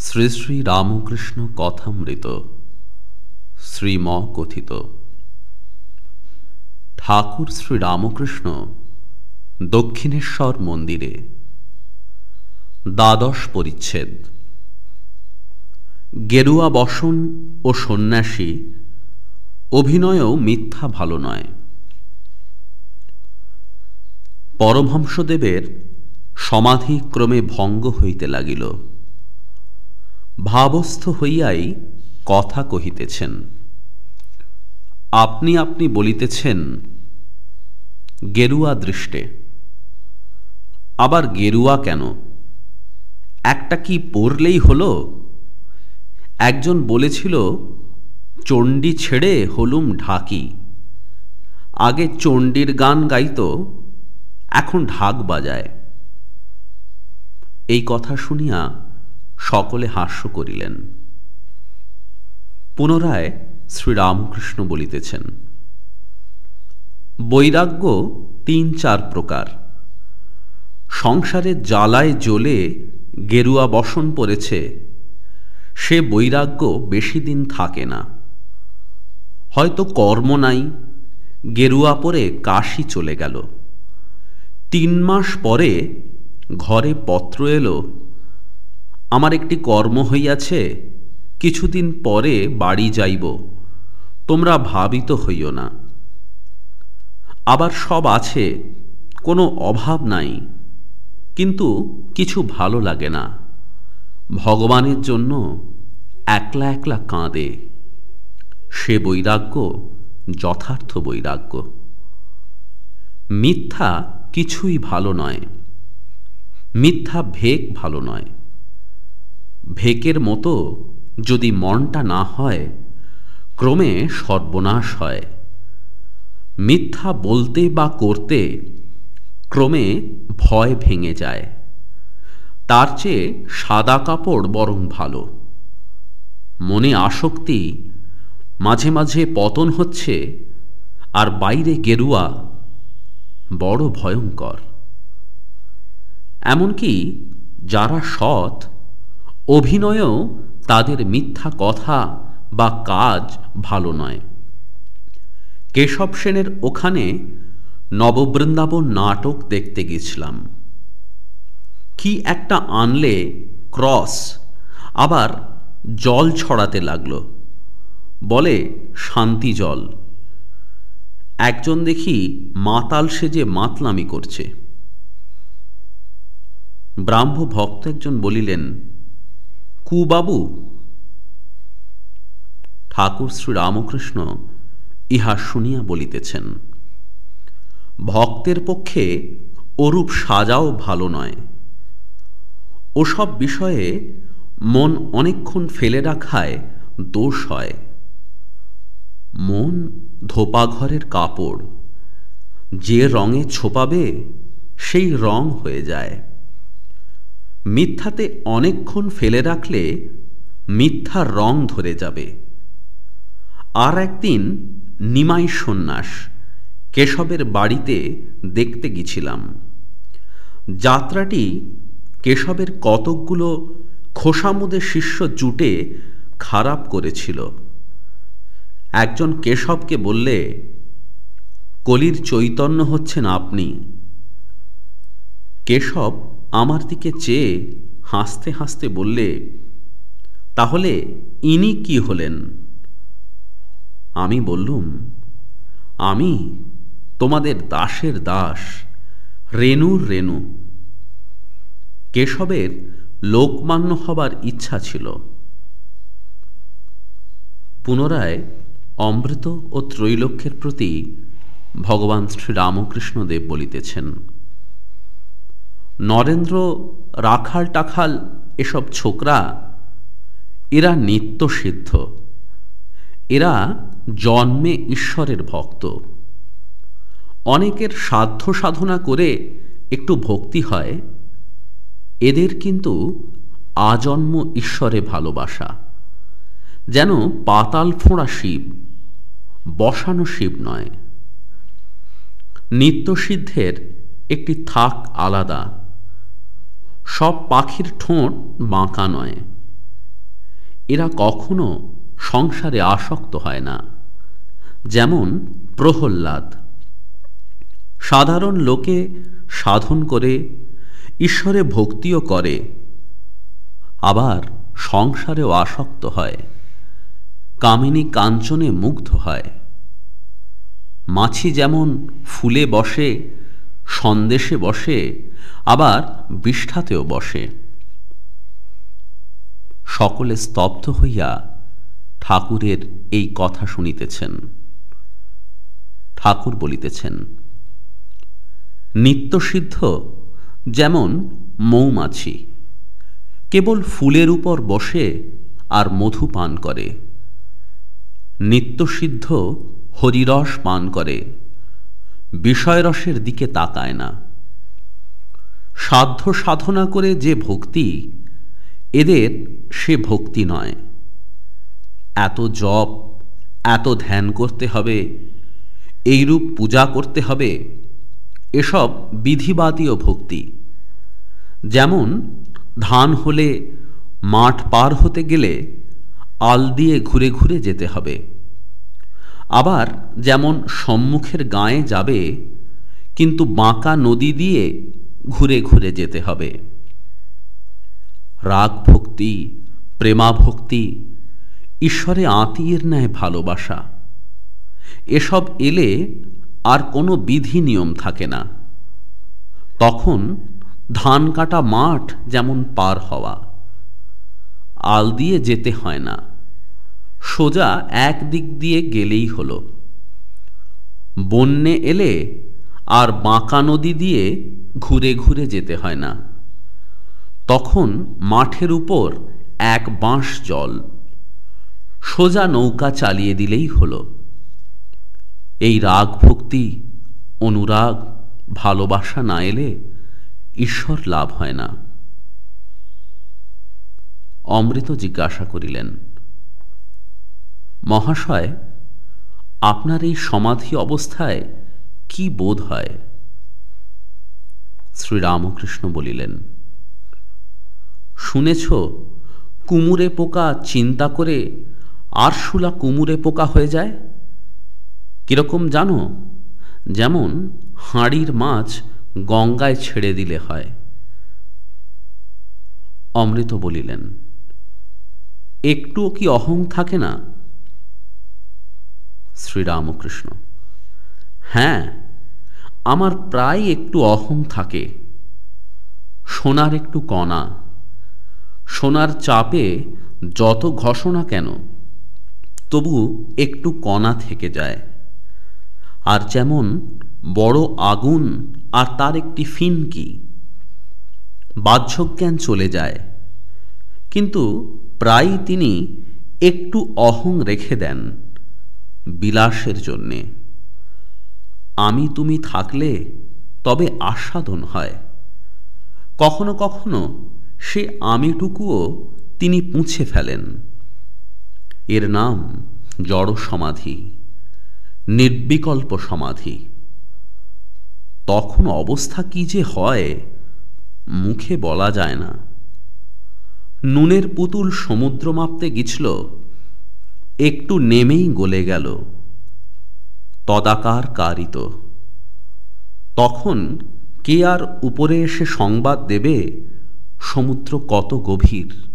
শ্রী শ্রী রামকৃষ্ণ কথামৃত শ্রীম কথিত ঠাকুর শ্রী রামকৃষ্ণ দক্ষিণেশ্বর মন্দিরে। দ্বাদশ পরিচ্ছেদ। গেরুয়া বসন ও সন্ন্যাসী, অভিনয়ও মিথ্যা ভালো নয়। পরমহংসদেবের সমাধিক্রমে ভঙ্গ হইতে লাগিল। ভাবস্থ হইয়াই কথা কহিতেছেন। আপনি আপনি বলিতেছেন, গেরুয়া দৃষ্টে। আবার গেরুয়া কেন? একটা কি পড়লেই হলো? একজন বলেছিল, চণ্ডী ছেড়ে হলুম ঢাকি। আগে চণ্ডীর গান গাইত, এখন ঢাক বাজায়। এই কথা শুনিয়া সকলে হাস্য করিলেন। পুনরায় শ্রীরামকৃষ্ণ বলিতেছেন, বৈরাগ্য তিন চার প্রকার। সংসারের জ্বালায় জ্বলে গেরুয়া বসন পড়েছে, সে বৈরাগ্য বেশি দিন থাকে না। হয়তো কর্ম নাই, গেরুয়া পরে কাশি চলে গেল। তিন মাস পরে ঘরে পত্র এলো আমার একটি কর্ম হইয়াছে, কিছুদিন পরে বাড়ি যাইব, তোমরা ভাবিত হইও না। আবার সব আছে, কোনো অভাব নাই, কিন্তু কিছু ভালো লাগে না। ভগবানের জন্য একলা একলা কাঁদে। সে বৈরাগ্য যথার্থ বৈরাগ্য। মিথ্যা কিছুই ভালো নয়। মিথ্যা ভেক ভালো নয়। ভেকের মতো যদি মনটা না হয়, ক্রমে সর্বনাশ হয়। মিথ্যা বলতে বা করতে ক্রমে ভয় ভেঙে যায়। তার চেয়ে সাদা কাপড় বরং ভালো। মনে আসক্তি মাঝে মাঝে পতন হচ্ছে আর বাইরে গেরুয়া বড় ভয়ঙ্কর। এমনকি যারা সৎ অভিনয়েও তাদের মিথ্যা কথা বা কাজ ভালো নয়। কেশব সেনের ওখানে নববৃন্দাবন নাটক দেখতে গেছিলাম। কি একটা আনলে ক্রস, আবার জল ছড়াতে লাগল। বলে, শান্তি জল। একজন দেখি মাতাল সেজে মাতলামি করছে। ব্রাহ্ম ভক্ত একজন বলিলেন কুবাবু। ঠাকুর শ্রী রামকৃষ্ণ ইহা শুনিয়া বলিতেছেন, ভক্তের পক্ষে ওরূপ সাজাও ভালো নয়। ওসব বিষয়ে মন অনেকক্ষণ ফেলে রাখায় দোষ হয়। মন ধোপাঘরের কাপড়, যে রঙে ছোপাবে, সেই রং হয়ে যায়। মিথ্যাতে অনেকক্ষণ ফেলে রাখলে মিথ্যার রং ধরে যাবে। আর একদিন নিমাই সন্ন্যাস কেশবের বাড়িতে দেখতে গেছিলাম। যাত্রাটি কেশবের কতকগুলো খোসামুদে শিষ্য জুটে খারাপ করেছিল। একজন কেশবকে বললে, কলির চৈতন্য হচ্ছেন আপনি। কেশব আমার দিকে চেয়ে হাসতে হাসতে বললে, তাহলে ইনি কি হলেন? আমি বললুম, আমি তোমাদের দাসের দাস রেণুর রেণু। কেশবের লোকমান্য হবার ইচ্ছা ছিল। পুনরায় অমৃত ও ত্রৈলক্ষ্যের প্রতি ভগবান শ্রীরামকৃষ্ণদেব বলিতেছেন। নরেন্দ্র, রাখাল টাখাল এসব ছোকরা, এরা নিত্য সিদ্ধ। এরা জন্মে ঈশ্বরের ভক্ত। অনেকের সাধ্য সাধনা করে একটু ভক্তি হয়। এদের কিন্তু আজন্ম ঈশ্বরে ভালোবাসা। যেন পাতাল ফোঁড়া শিব, বসানো শিব নয়। নিত্যসিদ্ধের একটি থাক আলাদা। সব পাখির ঠোঁট বাঁকা নয়। এরা কখনো সংসারে আসক্ত হয় না, যেমন প্রহল্লাদ সাধারণ লোকে সাধন করে, ঈশ্বরে ভক্তিও করে, আবার সংসারেও আসক্ত হয়, কামিনী কাঞ্চনে মুগ্ধ হয়। মাছি যেমন ফুলে বসে সন্দেশে বসে, আবার বিষ্ঠাতেও বসে। সকলে স্তব্ধ হইয়া ঠাকুরের এই কথা শুনিতেছেন। ঠাকুর বলিতেছেন নিত্যসিদ্ধ যেমন মৌমাছি, কেবল ফুলের উপর বসে আর মধু পান করে। নিত্যসিদ্ধ হরিরস পান করে বিষয়রসের দিকে তাকায় না। সাধ্য সাধনা করে যে ভক্তি, এদের সে ভক্তি নয়। এত জপ, এত ধ্যান করতে হবে, এইরূপ পূজা করতে হবে, এসব বিধিবাদীয় ভক্তি। যেমন, ধান হলে মাঠ পার হতে গেলে আল দিয়ে ঘুরে ঘুরে যেতে হবে। আবার যেমন সম্মুখের গায়ে যাবে, কিন্তু বাঁকা নদী দিয়ে ঘুরে ঘুরে যেতে হবে। রাগ ভক্তি, প্রেমা ভক্তি, ঈশ্বরে আত্মীয়ের ন্যায় ভালোবাসা, এসব এলে আর কোনো বিধি নিয়ম থাকে না। তখন ধান কাটা মাঠ যেমন পার হওয়া, আল দিয়ে যেতে হয় না। সোজা এক দিক দিয়ে গেলেই হলো। বন্যে এলে আর বাঁকা নদী দিয়ে ঘুরে ঘুরে যেতে হয় না। তখন মাঠের উপর এক বাঁশ জল, সোজা নৌকা চালিয়ে দিলেই হলো। এই রাগ ভক্তি, অনুরাগ, ভালোবাসা না এলে ঈশ্বর লাভ হয় না। অমৃত জিজ্ঞাসা করিলেন মহাশয়, আপনার এই সমাধি অবস্থায় কি বোধ হয়? শ্রীরামকৃষ্ণ বলিলেন, শুনেছ, কুমুরে পোকা চিন্তা করে আরশুলা কুমুরে পোকা হয়ে যায়? কীরকম জানো, যেমন হাঁড়ির মাছ গঙ্গায় ছেড়ে দিলে হয়। অমৃত বলিলেন, একটুও কি অহং থাকে না? শ্রীরামকৃষ্ণ। হ্যাঁ আমার প্রায় একটু অহং থাকে। সোনার একটু কণা। সোনার চাপে যত ঘষণা কেন, তবু একটু কণা থেকে যায়। আর যেমন বড় আগুন আর তার একটি ফিনকি, বাহ্যজ্ঞান চলে যায়। কিন্তু প্রায় তিনি একটু অহং রেখে দেন। বিলাসের জন্যে। আমি তুমি থাকলে তবে আস্বাদন হয়। কখনো কখনো সে আমিটুকুও তিনি পুঁছে ফেলেন। এর নাম জড় সমাধি, নির্বিকল্প সমাধি। তখন অবস্থা কি যে হয়, মুখে বলা যায় না। নুনের পুতুল সমুদ্র মাপতে গিছল একটু নেমেই গলে গেল। তদাকার কারিত তখন কে আর উপরে এসে সংবাদ দেবে? সমুদ্র কত গভীর?